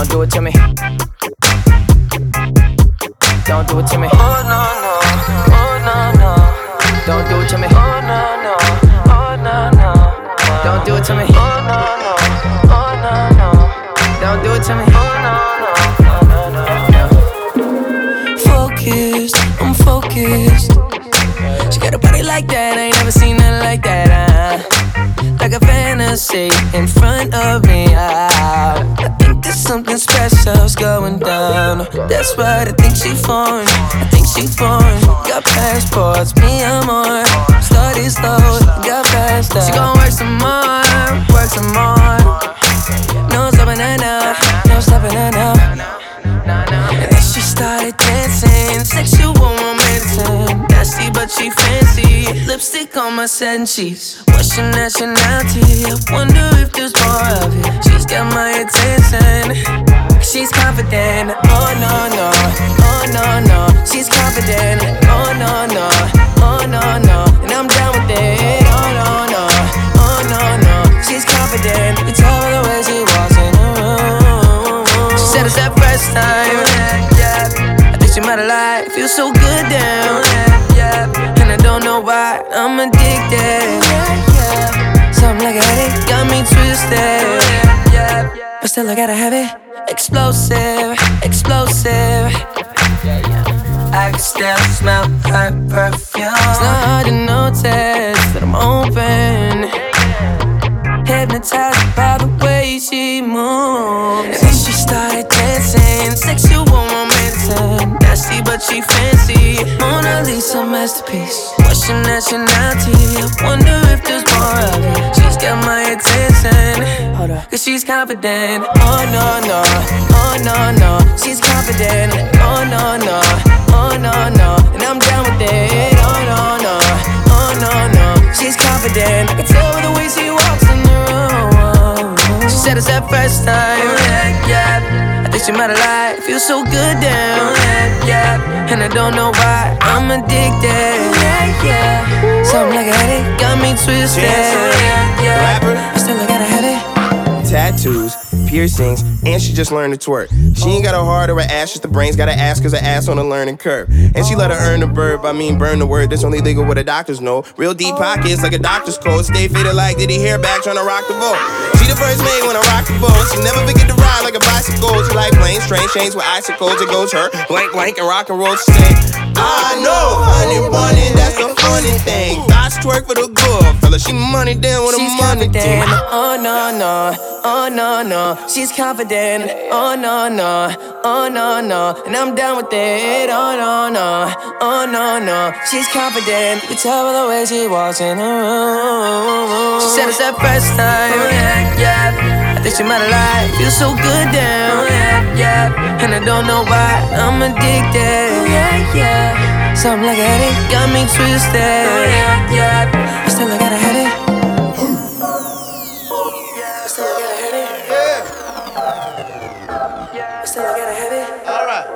Don't do it to me. Don't do it to me. Oh no no, oh no no. Don't do it to me. Oh no no, oh no no. Don't do it to me. Oh no no, oh no no. Don't do it to me. Oh no no, oh no no. Focused, I'm focused. She got a body like that, I ain't never seen nothing like that. Uh, like a fantasy in front of me. Uh, special's going down. That's right, I think she foreign. I think she foreign. Got passports, me I'm on. Slow, got that. She gon' work some more, work some more. No stopping her now, no stopping her now. And then she started dancing, sexual romancing. Nasty, but she fancy. Lipstick on my satin sheets. What's your nationality? I wonder if there's more of it. She's got my attention. It's that first time. I think she might have lied. Feels so good down. And I don't know why I'm addicted. Something like a headache got me twisted. But still I gotta have it. Explosive, explosive. I can still smell her perfume. It's not hard to notice Mona a masterpiece. What's your nationality? I wonder if there's more of it. She's got my attention. Hold up. Cause she's confident. Oh no, no. Oh no, no. She's confident. Oh no, no. Oh no, no. And I'm down with it. Oh no, no. Oh no, no. She's confident. I can tell by the way she walks in the room. She said it's that first time. Yeah, yeah. I think she might have lied. Feels so good down. Yeah, yeah. And I don't know why I'm addicted. Yeah, yeah. Something like a headache got me twisted. Yeah, yeah. Rapper. But still I gotta have it. tattoos, piercings, and she just learned to twerk. She ain't got a heart or an ass, just the brains. Gotta ask cause her ass on a learning curve. And she let her earn the verb, I mean burn the word. That's only legal what the doctors know. Real deep pockets like a doctor's code. Stay faded like did he hair back trying to rock the boat. She the first maid when I rock the boat. She never forget to ride like a bicycle. She like planes, trains, chains with icicles. It goes her blank, blank, and rock and roll. She I know, honey bunny, that's the funny thing. Thoughts twerk for the good fella. She money down with a She's money confident. team. Oh no no, oh no no. She's confident. Oh no no, oh no no. And I'm down with it. Oh no no, oh no no. She's confident. You can tell by the way she walks in the room. She said it's that first time. Oh, yeah, yeah. I think she might have lied. Feels so good down. Oh, yeah, yeah. And I don't know why I'm addicted. Oh, yeah, yeah. Something like a headache got me twisted. Yeah, yeah. But still I Yeah. Alright.